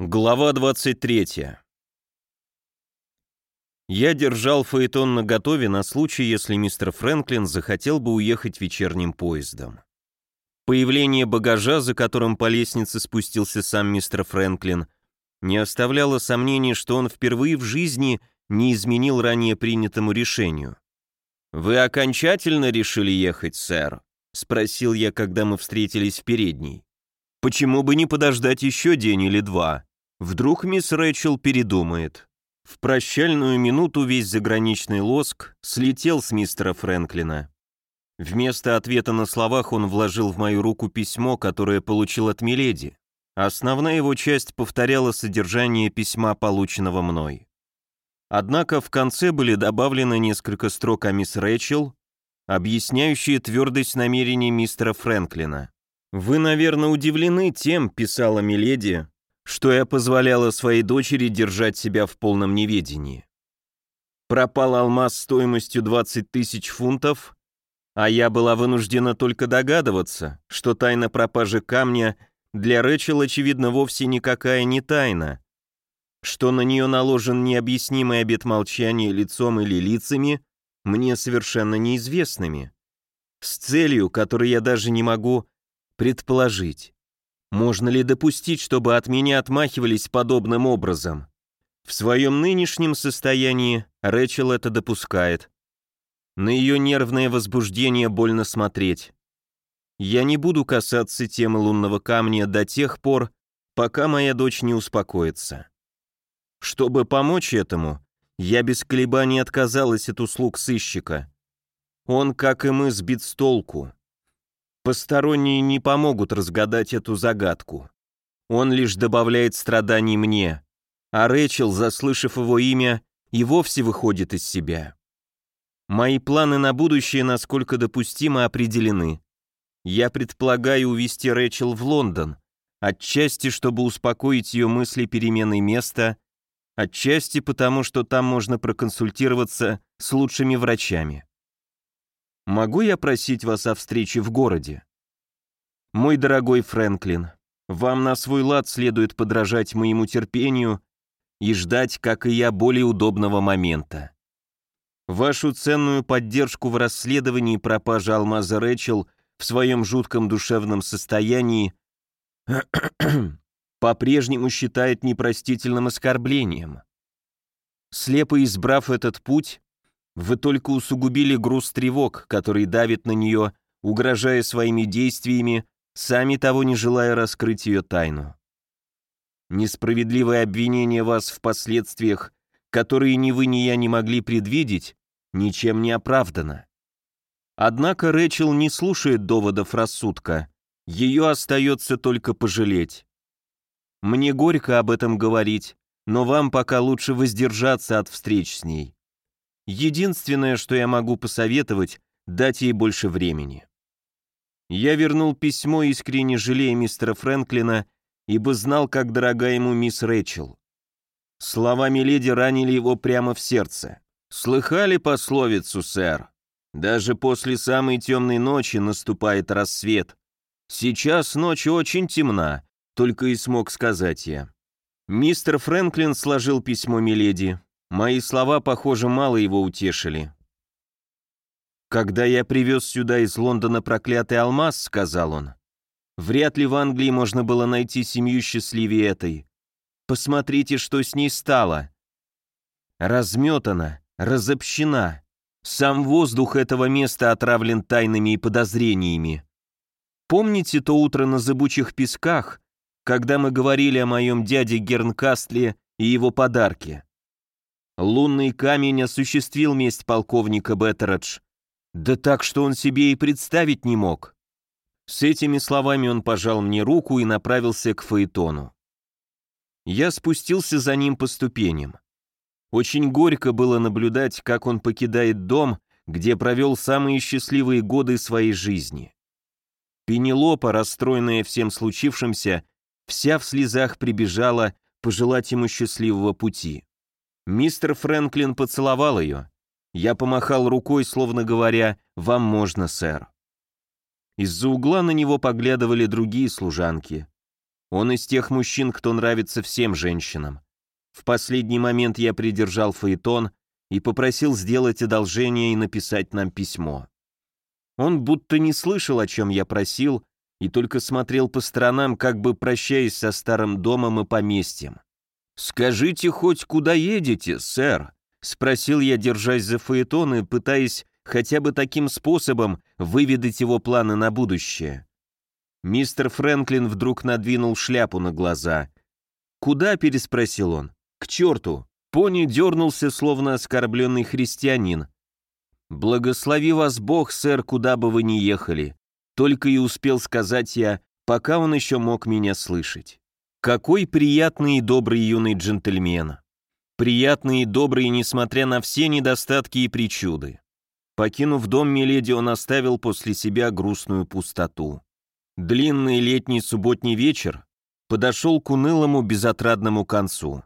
Глава 23. Я держал фаэтон наготове на случай, если мистер Фрэнклин захотел бы уехать вечерним поездом. Появление багажа, за которым по лестнице спустился сам мистер Фрэнклин, не оставляло сомнений, что он впервые в жизни не изменил ранее принятому решению. «Вы окончательно решили ехать, сэр?» — спросил я, когда мы встретились в передней. Почему бы не подождать еще день или два? Вдруг мисс Рэчел передумает. В прощальную минуту весь заграничный лоск слетел с мистера Фрэнклина. Вместо ответа на словах он вложил в мою руку письмо, которое получил от Миледи. Основная его часть повторяла содержание письма, полученного мной. Однако в конце были добавлены несколько строк о мисс Рэчел, объясняющие твердость намерений мистера Фрэнклина. «Вы, наверное, удивлены тем», — писала Миледи, «что я позволяла своей дочери держать себя в полном неведении. Пропал алмаз стоимостью 20 тысяч фунтов, а я была вынуждена только догадываться, что тайна пропажи камня для Рэчел, очевидно, вовсе никакая не тайна, что на нее наложен необъяснимый обет молчания лицом или лицами, мне совершенно неизвестными, с целью, которой я даже не могу предположить. Можно ли допустить, чтобы от меня отмахивались подобным образом? В своем нынешнем состоянии Рэчел это допускает. На ее нервное возбуждение больно смотреть. Я не буду касаться темы лунного камня до тех пор, пока моя дочь не успокоится. Чтобы помочь этому, я без колебаний отказалась от услуг сыщика. Он, как и мы, сбит с толку. Посторонние не помогут разгадать эту загадку. Он лишь добавляет страданий мне, а Рэчел, заслышав его имя, и вовсе выходит из себя. Мои планы на будущее, насколько допустимо, определены. Я предполагаю увезти Рэчел в Лондон, отчасти, чтобы успокоить ее мысли перемены места, отчасти потому, что там можно проконсультироваться с лучшими врачами. Могу я просить вас о встрече в городе? Мой дорогой Фрэнклин, вам на свой лад следует подражать моему терпению и ждать, как и я, более удобного момента. Вашу ценную поддержку в расследовании пропажи алмаза Рэчел в своем жутком душевном состоянии по-прежнему считает непростительным оскорблением. Слепо избрав этот путь, вы только усугубили груз тревог, который давит на нее, угрожая своими действиями, сами того не желая раскрыть ее тайну. Несправедливое обвинение вас в последствиях, которые ни вы, ни я не могли предвидеть, ничем не оправдано. Однако Рэчел не слушает доводов рассудка, ее остается только пожалеть. Мне горько об этом говорить, но вам пока лучше воздержаться от встреч с ней. Единственное, что я могу посоветовать, дать ей больше времени. Я вернул письмо, искренне жалея мистера Фрэнклина, ибо знал, как дорога ему мисс Рэчел. Слова Миледи ранили его прямо в сердце. «Слыхали пословицу, сэр? Даже после самой темной ночи наступает рассвет. Сейчас ночь очень темна», — только и смог сказать я. Мистер Фрэнклин сложил письмо Миледи, Мои слова, похоже, мало его утешили. «Когда я привез сюда из Лондона проклятый алмаз», — сказал он, — «вряд ли в Англии можно было найти семью счастливее этой. Посмотрите, что с ней стало. Разметана, разобщена. Сам воздух этого места отравлен тайнами и подозрениями. Помните то утро на зыбучих песках, когда мы говорили о моем дяде Гернкастле и его подарке? Лунный камень осуществил месть полковника Беттередж. Да так, что он себе и представить не мог. С этими словами он пожал мне руку и направился к Фаэтону. Я спустился за ним по ступеням. Очень горько было наблюдать, как он покидает дом, где провел самые счастливые годы своей жизни. Пенелопа, расстроенная всем случившимся, вся в слезах прибежала пожелать ему счастливого пути. Мистер Фрэнклин поцеловал ее. Я помахал рукой, словно говоря, «Вам можно, сэр». Из-за угла на него поглядывали другие служанки. Он из тех мужчин, кто нравится всем женщинам. В последний момент я придержал Фаэтон и попросил сделать одолжение и написать нам письмо. Он будто не слышал, о чем я просил, и только смотрел по сторонам, как бы прощаясь со старым домом и поместьем. «Скажите хоть, куда едете, сэр?» — спросил я, держась за Фаэтон и пытаясь хотя бы таким способом выведать его планы на будущее. Мистер Фрэнклин вдруг надвинул шляпу на глаза. «Куда?» — переспросил он. «К черту!» Пони дернулся, словно оскорбленный христианин. «Благослови вас Бог, сэр, куда бы вы ни ехали!» Только и успел сказать я, пока он еще мог меня слышать. Какой приятный и добрый юный джентльмен. Приятный и добрый, несмотря на все недостатки и причуды. Покинув дом Миледи, он оставил после себя грустную пустоту. Длинный летний субботний вечер подошел к унылому безотрадному концу.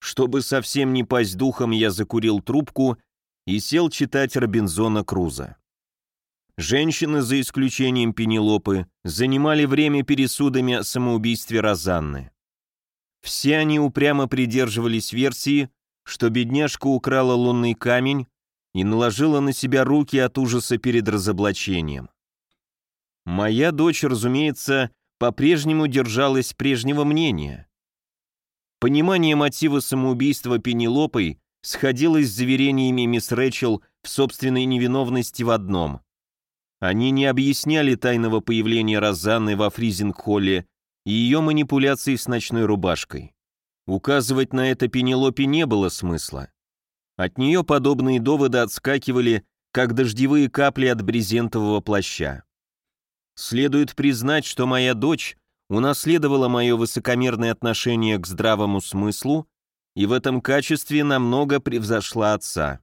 Чтобы совсем не пасть духом, я закурил трубку и сел читать Робинзона Круза. Женщины, за исключением Пенелопы, занимали время пересудами о самоубийстве Розанны. Все они упрямо придерживались версии, что бедняжка украла лунный камень и наложила на себя руки от ужаса перед разоблачением. Моя дочь, разумеется, по-прежнему держалась прежнего мнения. Понимание мотива самоубийства Пенелопой сходилось с заверениями мисс Рэчел в собственной невиновности в одном. Они не объясняли тайного появления Розанны во фризинг-холле и ее манипуляции с ночной рубашкой. Указывать на это Пенелопе не было смысла. От нее подобные доводы отскакивали, как дождевые капли от брезентового плаща. Следует признать, что моя дочь унаследовала мое высокомерное отношение к здравому смыслу и в этом качестве намного превзошла отца.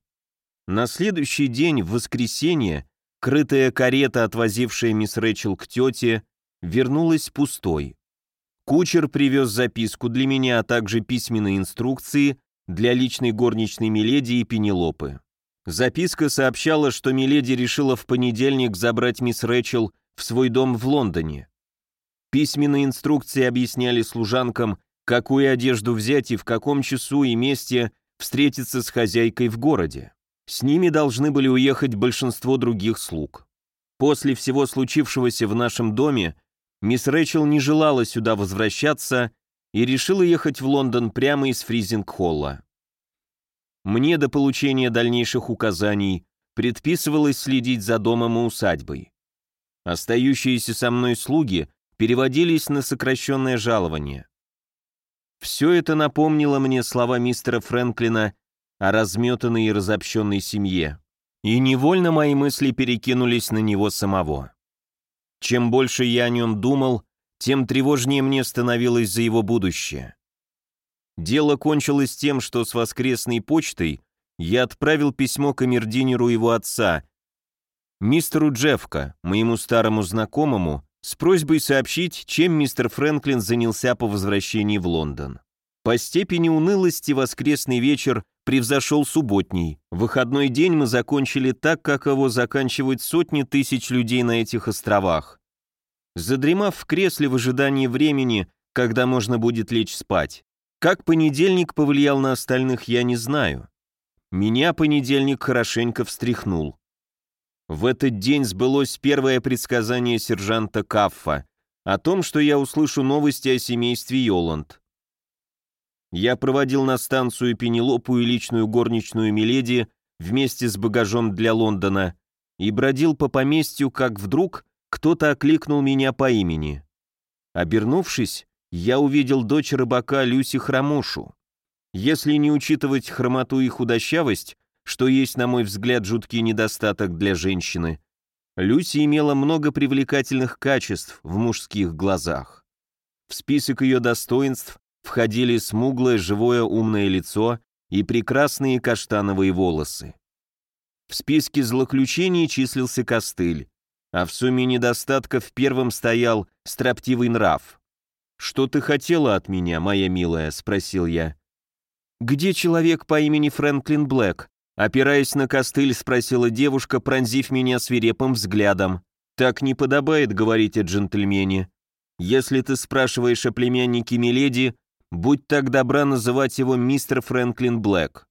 На следующий день, в воскресенье, крытая карета, отвозившая мисс Рэчел к тете, вернулась пустой. Кучер привез записку для меня, а также письменные инструкции для личной горничной Миледи и Пенелопы. Записка сообщала, что Миледи решила в понедельник забрать мисс Рэчел в свой дом в Лондоне. Письменные инструкции объясняли служанкам, какую одежду взять и в каком часу и месте встретиться с хозяйкой в городе. С ними должны были уехать большинство других слуг. После всего случившегося в нашем доме, мисс Рэчел не желала сюда возвращаться и решила ехать в Лондон прямо из Фризинг-холла. Мне до получения дальнейших указаний предписывалось следить за домом и усадьбой. Остающиеся со мной слуги переводились на сокращенное жалование. Все это напомнило мне слова мистера Фрэнклина о разметанной и разобщенной семье, и невольно мои мысли перекинулись на него самого. Чем больше я о нем думал, тем тревожнее мне становилось за его будущее. Дело кончилось тем, что с воскресной почтой я отправил письмо камердинеру его отца, мистеру Джефка, моему старому знакомому, с просьбой сообщить, чем мистер Фрэнклин занялся по возвращении в Лондон. По степени унылости воскресный вечер превзошел субботний. Выходной день мы закончили так, как его заканчивают сотни тысяч людей на этих островах. Задремав в кресле в ожидании времени, когда можно будет лечь спать. Как понедельник повлиял на остальных, я не знаю. Меня понедельник хорошенько встряхнул. В этот день сбылось первое предсказание сержанта Каффа о том, что я услышу новости о семействе Йоланд. Я проводил на станцию Пенелопу и личную горничную Миледи вместе с багажом для Лондона и бродил по поместью, как вдруг кто-то окликнул меня по имени. Обернувшись, я увидел дочь рыбака Люси Хромошу. Если не учитывать хромоту и худощавость, что есть, на мой взгляд, жуткий недостаток для женщины. Люси имела много привлекательных качеств в мужских глазах. В список ее достоинств входили смуглое, живое, умное лицо и прекрасные каштановые волосы. В списке злоключений числился костыль, а в сумме недостатков первым стоял строптивый нрав. «Что ты хотела от меня, моя милая?» — спросил я. «Где человек по имени Фрэнклин Блэк?» Опираясь на костыль, спросила девушка, пронзив меня свирепым взглядом. «Так не подобает говорить о джентльмене». Если ты спрашиваешь о племяннике Миледи, будь так добра называть его мистер Фрэнклин Блэк».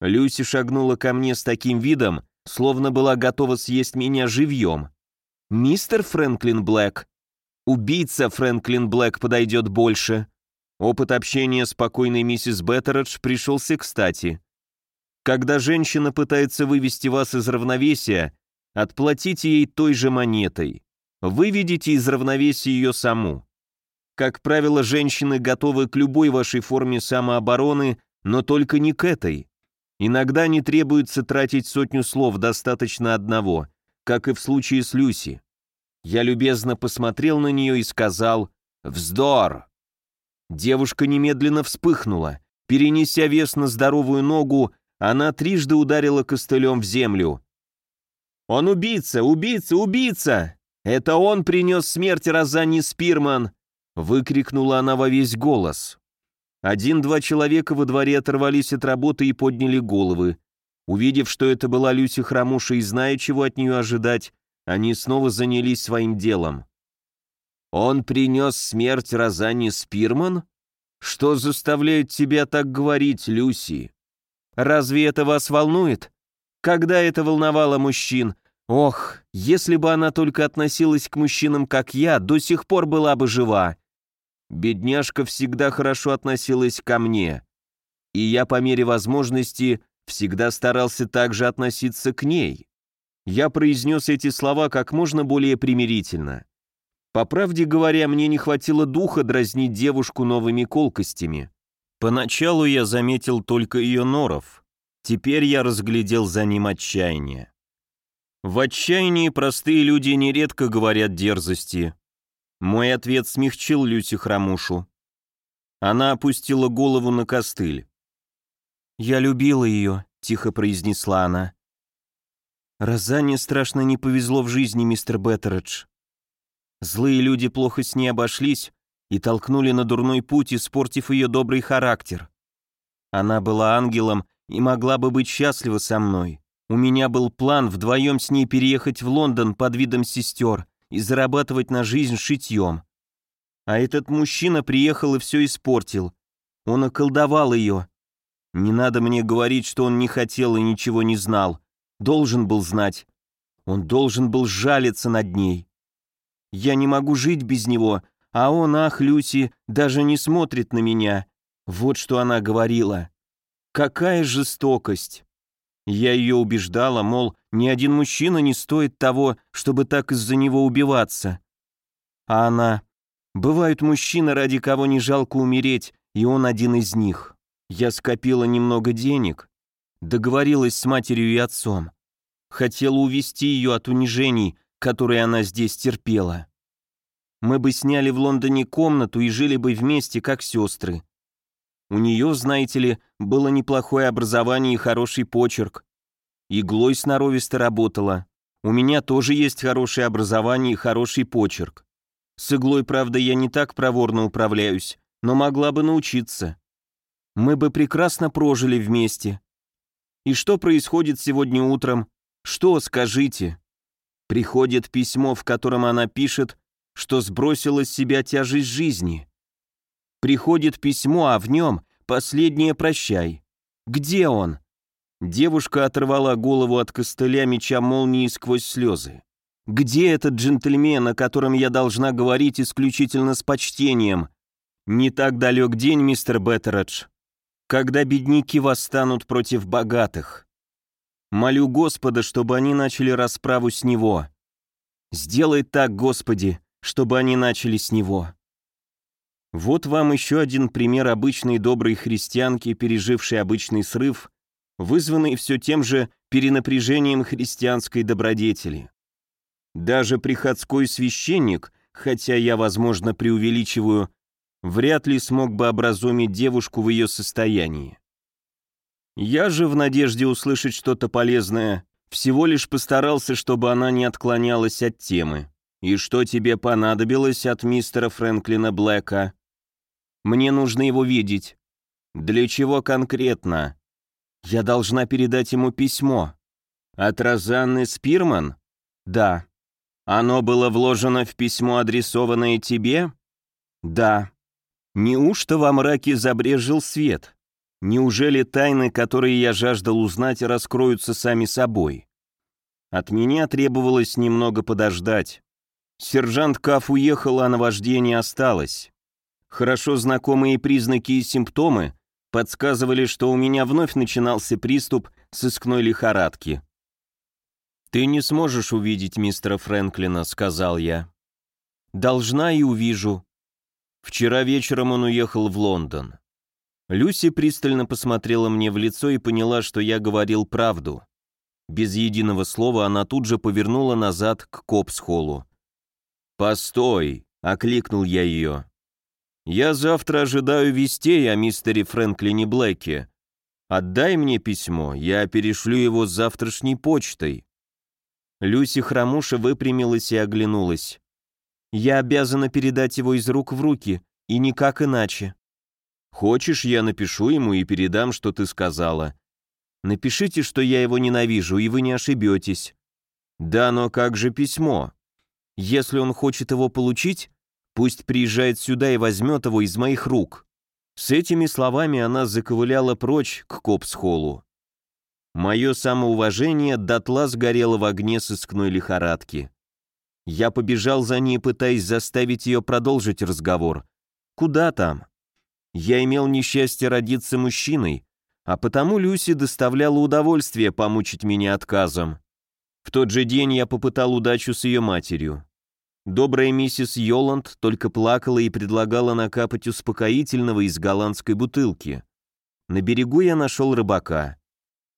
Люси шагнула ко мне с таким видом, словно была готова съесть меня живьем. «Мистер Фрэнклин Блэк? Убийца Фрэнклин Блэк подойдет больше». Опыт общения с покойной миссис Беттередж пришелся кстати. Когда женщина пытается вывести вас из равновесия, отплатите ей той же монетой. Выведите из равновесия ее саму. Как правило, женщины готовы к любой вашей форме самообороны, но только не к этой. Иногда не требуется тратить сотню слов, достаточно одного, как и в случае с Люси. Я любезно посмотрел на нее и сказал «Вздор!». Девушка немедленно вспыхнула. Перенеся вес на здоровую ногу, она трижды ударила костылем в землю. «Он убийца! Убийца! Убийца! Это он принес смерть Розанни Спирман!» Выкрикнула она во весь голос. Один-два человека во дворе оторвались от работы и подняли головы. Увидев, что это была Люся Храмуша и зная, чего от нее ожидать, они снова занялись своим делом. «Он принес смерть Розанни Спирман? Что заставляет тебя так говорить, Люси? Разве это вас волнует? Когда это волновало мужчин? Ох, если бы она только относилась к мужчинам, как я, до сих пор была бы жива. Бедняжка всегда хорошо относилась ко мне, и я по мере возможности всегда старался также относиться к ней. Я произнес эти слова как можно более примирительно. По правде говоря, мне не хватило духа дразнить девушку новыми колкостями. Поначалу я заметил только ее норов, теперь я разглядел за ним отчаяние. В отчаянии простые люди нередко говорят дерзости, мой ответ смягчил Люси Храмушу. Она опустила голову на костыль. «Я любила ее», — тихо произнесла она. «Розанне страшно не повезло в жизни, мистер Беттередж. Злые люди плохо с ней обошлись и толкнули на дурной путь, испортив ее добрый характер. Она была ангелом и могла бы быть счастлива со мной. У меня был план вдвоем с ней переехать в Лондон под видом сестер, и зарабатывать на жизнь шитьем. А этот мужчина приехал и все испортил. Он околдовал ее. Не надо мне говорить, что он не хотел и ничего не знал. Должен был знать. Он должен был жалиться над ней. Я не могу жить без него, а он, ах, Люси, даже не смотрит на меня. Вот что она говорила. Какая жестокость! Я ее убеждала, мол, ни один мужчина не стоит того, чтобы так из-за него убиваться. А она... Бывают мужчины, ради кого не жалко умереть, и он один из них. Я скопила немного денег, договорилась с матерью и отцом. Хотела увести ее от унижений, которые она здесь терпела. Мы бы сняли в Лондоне комнату и жили бы вместе, как сестры. У нее, знаете ли, было неплохое образование и хороший почерк. Иглой сноровисто работала. У меня тоже есть хорошее образование и хороший почерк. С иглой, правда, я не так проворно управляюсь, но могла бы научиться. Мы бы прекрасно прожили вместе. И что происходит сегодня утром? Что, скажите? Приходит письмо, в котором она пишет, что сбросила с себя тяжесть жизни. Приходит письмо, а в нем последнее прощай. Где он? Девушка оторвала голову от костыля меча молнии сквозь слезы. «Где этот джентльмен, о котором я должна говорить исключительно с почтением? Не так далек день, мистер Беттередж, когда бедняки восстанут против богатых. Молю Господа, чтобы они начали расправу с него. Сделай так, Господи, чтобы они начали с него». Вот вам еще один пример обычной доброй христианки, пережившей обычный срыв вызванный все тем же перенапряжением христианской добродетели. Даже приходской священник, хотя я, возможно, преувеличиваю, вряд ли смог бы образумить девушку в ее состоянии. Я же, в надежде услышать что-то полезное, всего лишь постарался, чтобы она не отклонялась от темы. «И что тебе понадобилось от мистера Фрэнклина Блэка?» «Мне нужно его видеть». «Для чего конкретно?» Я должна передать ему письмо. От Розанны Спирман? Да. Оно было вложено в письмо, адресованное тебе? Да. Неужто во мраке забрежил свет? Неужели тайны, которые я жаждал узнать, раскроются сами собой? От меня требовалось немного подождать. Сержант Каф уехал, а наваждение осталось. Хорошо знакомые признаки и симптомы подсказывали, что у меня вновь начинался приступ сыскной лихорадки. «Ты не сможешь увидеть мистера Фрэнклина», — сказал я. «Должна и увижу». Вчера вечером он уехал в Лондон. Люси пристально посмотрела мне в лицо и поняла, что я говорил правду. Без единого слова она тут же повернула назад к Копсхоллу. «Постой!» — окликнул я ее. «Я завтра ожидаю вестей о мистере Фрэнклине Блэке. Отдай мне письмо, я перешлю его с завтрашней почтой». Люси Храмуша выпрямилась и оглянулась. «Я обязана передать его из рук в руки, и никак иначе». «Хочешь, я напишу ему и передам, что ты сказала?» «Напишите, что я его ненавижу, и вы не ошибетесь». «Да, но как же письмо?» «Если он хочет его получить, пусть приезжает сюда и возьмет его из моих рук». С этими словами она заковыляла прочь к Копсхоллу. Мое самоуважение дотла сгорело в огне сыскной лихорадки. Я побежал за ней, пытаясь заставить ее продолжить разговор. Куда там? Я имел несчастье родиться мужчиной, а потому Люси доставляла удовольствие помучить меня отказом. В тот же день я попытал удачу с ее матерью. Добрая миссис Йоланд только плакала и предлагала накапать успокоительного из голландской бутылки. На берегу я нашел рыбака.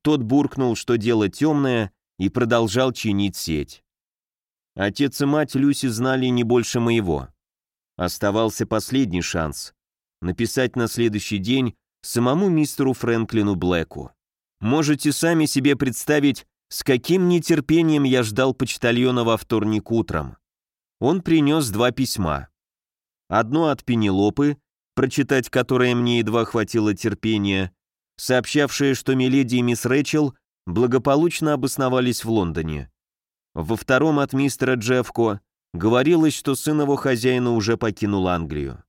Тот буркнул, что дело темное, и продолжал чинить сеть. Отец и мать Люси знали не больше моего. Оставался последний шанс — написать на следующий день самому мистеру Фрэнклину Блэку. Можете сами себе представить, с каким нетерпением я ждал почтальона во вторник утром. Он принес два письма. Одно от Пенелопы, прочитать которое мне едва хватило терпения, сообщавшее, что Миледи и мисс Рэчел благополучно обосновались в Лондоне. Во втором от мистера Джеффко говорилось, что сын его хозяина уже покинул Англию.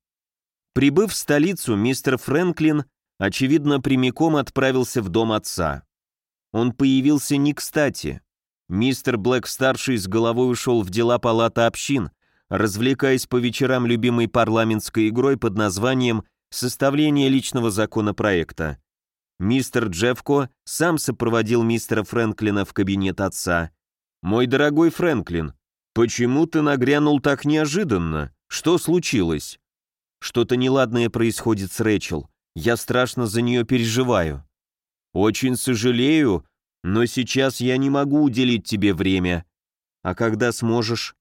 Прибыв в столицу, мистер Фрэнклин, очевидно, прямиком отправился в дом отца. Он появился не кстати. Мистер Блэк-старший с головой ушел в дела палаты общин, развлекаясь по вечерам любимой парламентской игрой под названием «Составление личного законопроекта». Мистер Джеффко сам сопроводил мистера Фрэнклина в кабинет отца. «Мой дорогой Фрэнклин, почему ты нагрянул так неожиданно? Что случилось?» «Что-то неладное происходит с Рэчел. Я страшно за нее переживаю». «Очень сожалею, но сейчас я не могу уделить тебе время. А когда сможешь?»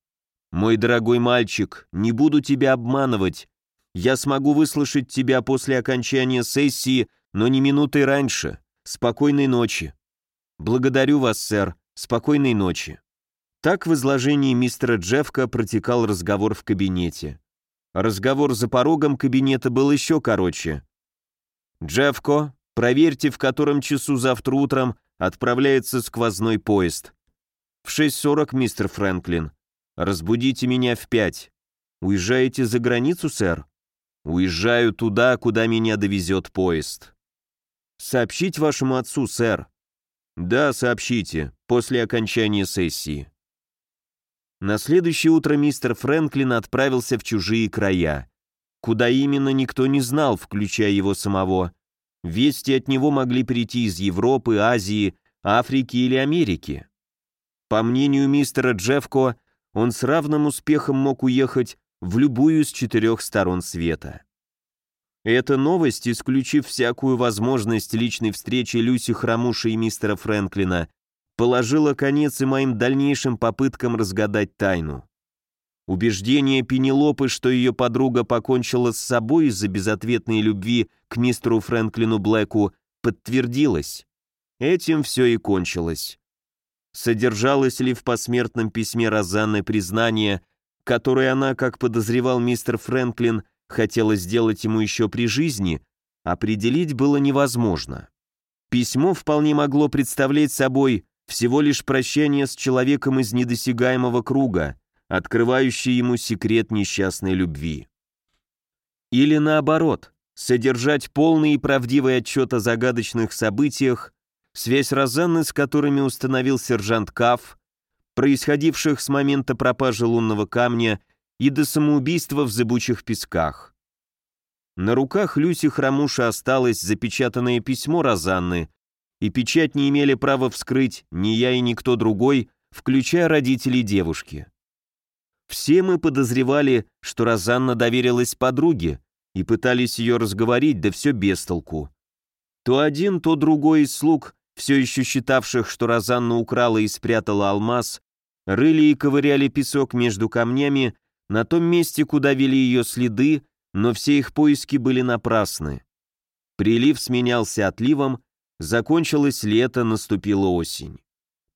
«Мой дорогой мальчик, не буду тебя обманывать. Я смогу выслушать тебя после окончания сессии но не минутой раньше. Спокойной ночи. Благодарю вас, сэр. Спокойной ночи. Так в изложении мистера Джеффка протекал разговор в кабинете. Разговор за порогом кабинета был еще короче. «Джеффко, проверьте, в котором часу завтра утром отправляется сквозной поезд. В 6.40, мистер Фрэнклин. Разбудите меня в 5. Уезжаете за границу, сэр? Уезжаю туда, куда меня довезет поезд. «Сообщить вашему отцу, сэр?» «Да, сообщите, после окончания сессии». На следующее утро мистер Фрэнклин отправился в чужие края. Куда именно, никто не знал, включая его самого. Вести от него могли прийти из Европы, Азии, Африки или Америки. По мнению мистера Джеффко, он с равным успехом мог уехать в любую из четырех сторон света. Эта новость, исключив всякую возможность личной встречи Люси Храмуши и мистера Фрэнклина, положила конец и моим дальнейшим попыткам разгадать тайну. Убеждение Пенелопы, что ее подруга покончила с собой из-за безответной любви к мистеру Фрэнклину Блэку, подтвердилось. Этим все и кончилось. Содержалось ли в посмертном письме Розанны признание, которое она, как подозревал мистер Фрэнклин, хотела сделать ему еще при жизни, определить было невозможно. Письмо вполне могло представлять собой всего лишь прощание с человеком из недосягаемого круга, открывающий ему секрет несчастной любви. Или наоборот, содержать полный и правдивый отчет о загадочных событиях, связь Розанны с которыми установил сержант Каф, происходивших с момента пропажи лунного камня и до самоубийства в зыбучих песках. На руках Люси Храмуша осталось запечатанное письмо Розанны, и печать не имели права вскрыть ни я и никто другой, включая родителей девушки. Все мы подозревали, что Розанна доверилась подруге, и пытались ее разговорить, да все без толку. То один, то другой из слуг, все еще считавших, что Розанна украла и спрятала алмаз, рыли и ковыряли песок между камнями на том месте, куда вели ее следы, но все их поиски были напрасны. Прилив сменялся отливом, закончилось лето, наступила осень.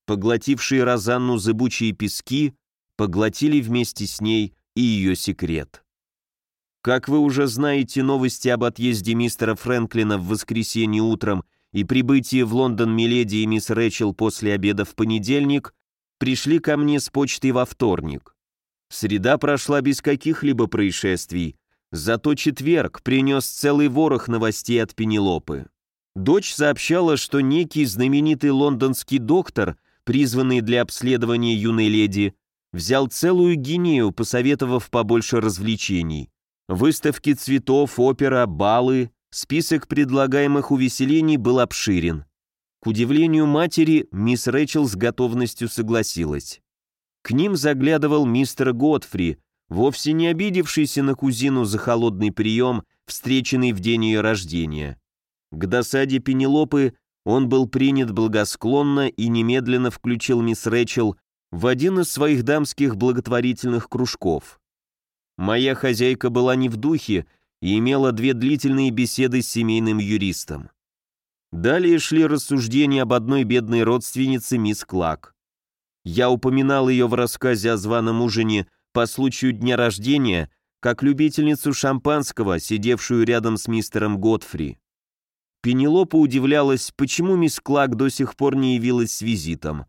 Поглотившие Розанну зыбучие пески поглотили вместе с ней и ее секрет. Как вы уже знаете, новости об отъезде мистера Фрэнклина в воскресенье утром и прибытии в Лондон Миледи и мисс Рэчел после обеда в понедельник пришли ко мне с почтой во вторник. Среда прошла без каких-либо происшествий, зато четверг принес целый ворох новостей от Пенелопы. Дочь сообщала, что некий знаменитый лондонский доктор, призванный для обследования юной леди, взял целую гинею, посоветовав побольше развлечений. Выставки цветов, опера, балы, список предлагаемых увеселений был обширен. К удивлению матери, мисс Рэчел с готовностью согласилась. К ним заглядывал мистер Годфри, вовсе не обидевшийся на кузину за холодный прием, встреченный в день ее рождения. К досаде Пенелопы он был принят благосклонно и немедленно включил мисс Рэчел в один из своих дамских благотворительных кружков. Моя хозяйка была не в духе и имела две длительные беседы с семейным юристом. Далее шли рассуждения об одной бедной родственнице мисс Клак. Я упоминал ее в рассказе о званом ужине по случаю дня рождения, как любительницу шампанского, сидевшую рядом с мистером Готфри. Пенелопа удивлялась, почему мисс Клак до сих пор не явилась с визитом.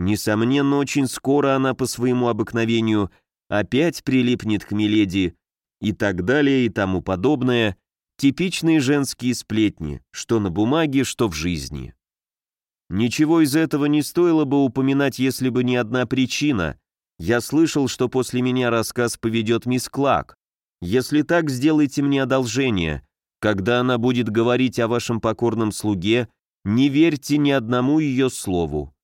Несомненно, очень скоро она по своему обыкновению опять прилипнет к Миледи и так далее и тому подобное, типичные женские сплетни, что на бумаге, что в жизни. Ничего из этого не стоило бы упоминать, если бы не одна причина. Я слышал, что после меня рассказ поведет мисс Клак. Если так, сделайте мне одолжение. Когда она будет говорить о вашем покорном слуге, не верьте ни одному ее слову.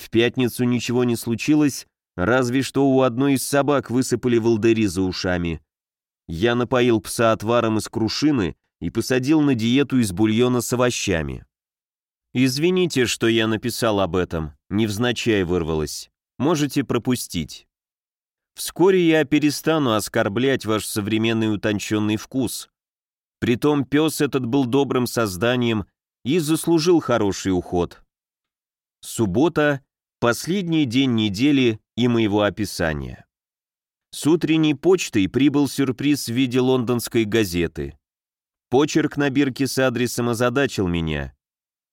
В пятницу ничего не случилось, Разве что у одной из собак высыпали волдыри за ушами. Я напоил пса отваром из крушины и посадил на диету из бульона с овощами. Извините, что я написал об этом, невзначай вырвалось. Можете пропустить. Вскоре я перестану оскорблять ваш современный утонченный вкус. Притом пес этот был добрым созданием и заслужил хороший уход. Суббота, последний день недели и моего описания. С утренней почтой прибыл сюрприз в виде лондонской газеты. Почерк на бирке с адресом озадачил меня.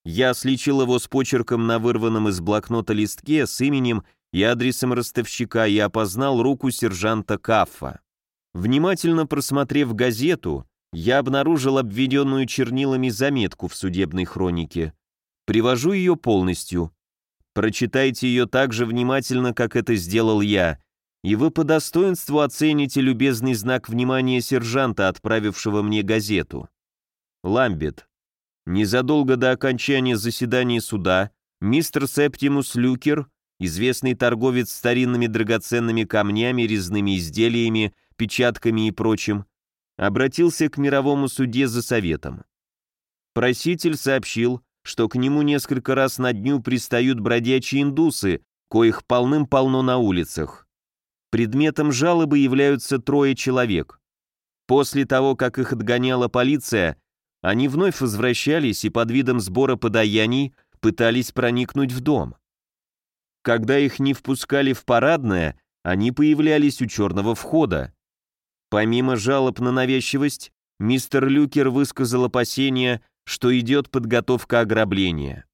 Я сличил его с почерком на вырванном из блокнота листке с именем и адресом ростовщика и опознал руку сержанта Каффа. Внимательно просмотрев газету, я обнаружил обведенную чернилами заметку в судебной хронике. Привожу ее полностью. Прочитайте ее так же внимательно, как это сделал я, и вы по достоинству оцените любезный знак внимания сержанта, отправившего мне газету. Ламбет. Незадолго до окончания заседания суда мистер Септимус Люкер, известный торговец старинными драгоценными камнями, резными изделиями, печатками и прочим, обратился к мировому суде за советом. Проситель сообщил, что к нему несколько раз на дню пристают бродячие индусы, коих полным-полно на улицах. Предметом жалобы являются трое человек. После того, как их отгоняла полиция, они вновь возвращались и под видом сбора подаяний пытались проникнуть в дом. Когда их не впускали в парадное, они появлялись у черного входа. Помимо жалоб на навязчивость, мистер Люкер высказал опасения, что идет подготовка ограбления.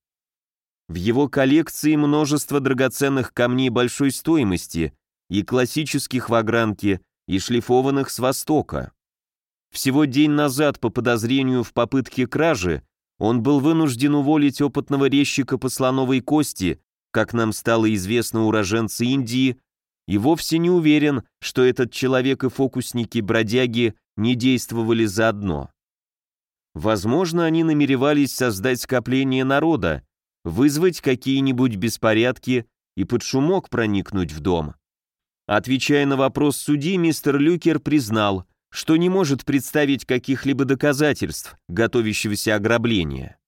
В его коллекции множество драгоценных камней большой стоимости, и классических в огранке, и шлифованных с востока. Всего день назад по подозрению в попытке кражи он был вынужден уволить опытного резчика по слоновой кости, как нам стало известно уроженца Индии, и вовсе не уверен, что этот человек и фокусники-бродяги не действовали заодно. Возможно, они намеревались создать скопление народа, вызвать какие-нибудь беспорядки и под шумок проникнуть в дом. Отвечая на вопрос судьи, мистер Люкер признал, что не может представить каких-либо доказательств готовящегося ограбления.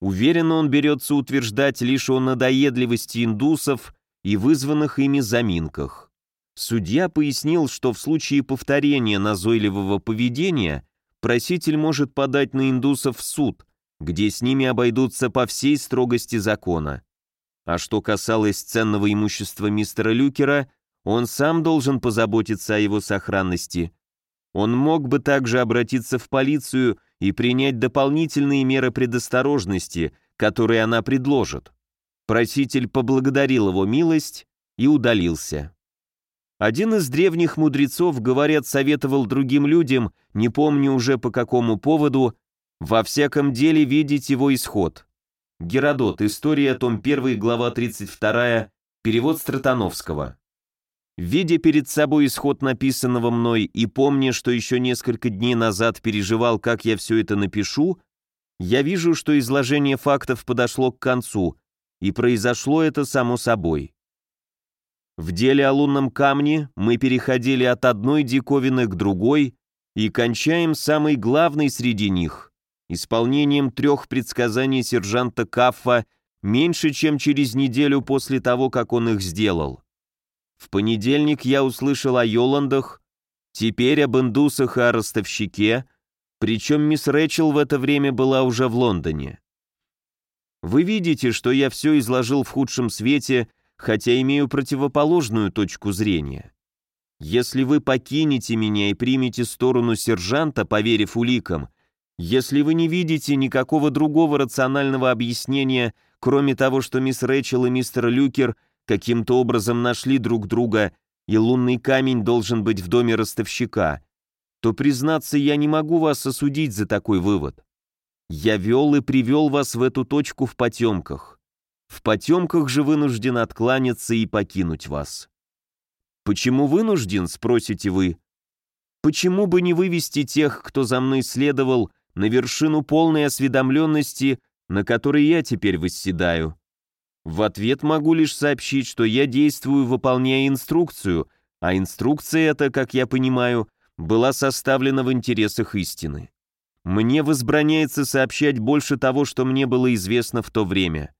Уверенно он берется утверждать лишь о надоедливости индусов и вызванных ими заминках. Судья пояснил, что в случае повторения назойливого поведения проситель может подать на индусов в суд, где с ними обойдутся по всей строгости закона. А что касалось ценного имущества мистера Люкера, он сам должен позаботиться о его сохранности. Он мог бы также обратиться в полицию и принять дополнительные меры предосторожности, которые она предложит. Проситель поблагодарил его милость и удалился. Один из древних мудрецов, говорят, советовал другим людям, не помню уже по какому поводу, во всяком деле видеть его исход. Геродот, история, том 1, глава 32, перевод Стратановского. Видя перед собой исход написанного мной и помня, что еще несколько дней назад переживал, как я все это напишу, я вижу, что изложение фактов подошло к концу, и произошло это само собой. В деле о лунном камне мы переходили от одной диковины к другой и кончаем самой главной среди них — исполнением трех предсказаний сержанта Каффа меньше, чем через неделю после того, как он их сделал. В понедельник я услышал о Йоландах, теперь об индусах и о ростовщике, причем мисс Рэчел в это время была уже в Лондоне. Вы видите, что я все изложил в худшем свете, хотя имею противоположную точку зрения. Если вы покинете меня и примете сторону сержанта, поверив уликам, если вы не видите никакого другого рационального объяснения, кроме того, что мисс Рэчел и мистер Люкер – каким-то образом нашли друг друга, и лунный камень должен быть в доме ростовщика, то, признаться, я не могу вас осудить за такой вывод. Я вел и привел вас в эту точку в потемках. В потемках же вынужден откланяться и покинуть вас. Почему вынужден, спросите вы? Почему бы не вывести тех, кто за мной следовал, на вершину полной осведомленности, на которой я теперь восседаю? В ответ могу лишь сообщить, что я действую, выполняя инструкцию, а инструкция эта, как я понимаю, была составлена в интересах истины. Мне возбраняется сообщать больше того, что мне было известно в то время.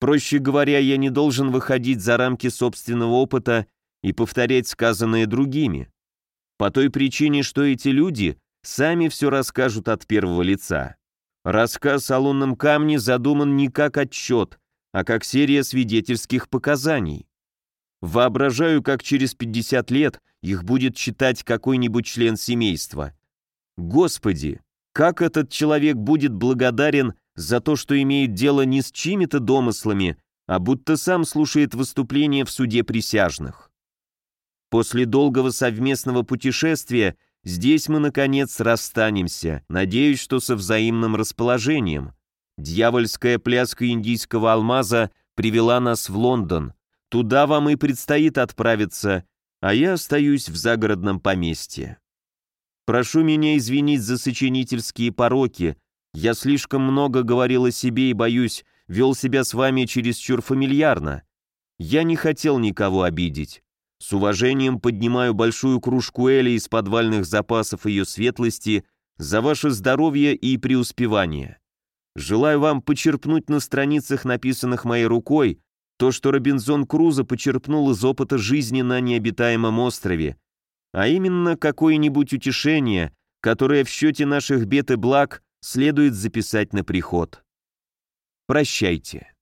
Проще говоря, я не должен выходить за рамки собственного опыта и повторять сказанное другими. По той причине, что эти люди сами все расскажут от первого лица. Рассказ о лунном камне задуман не как отчет, а как серия свидетельских показаний. Воображаю, как через 50 лет их будет читать какой-нибудь член семейства. Господи, как этот человек будет благодарен за то, что имеет дело не с чьими-то домыслами, а будто сам слушает выступления в суде присяжных. После долгого совместного путешествия здесь мы, наконец, расстанемся, надеюсь, что со взаимным расположением. Дьявольская пляска индийского алмаза привела нас в Лондон. Туда вам и предстоит отправиться, а я остаюсь в загородном поместье. Прошу меня извинить за сочинительские пороки. Я слишком много говорил о себе и, боюсь, вел себя с вами чересчур фамильярно. Я не хотел никого обидеть. С уважением поднимаю большую кружку Эли из подвальных запасов ее светлости за ваше здоровье и преуспевание. Желаю вам почерпнуть на страницах, написанных моей рукой, то, что Робинзон Крузо почерпнул из опыта жизни на необитаемом острове, а именно какое-нибудь утешение, которое в счете наших бед и благ следует записать на приход. Прощайте.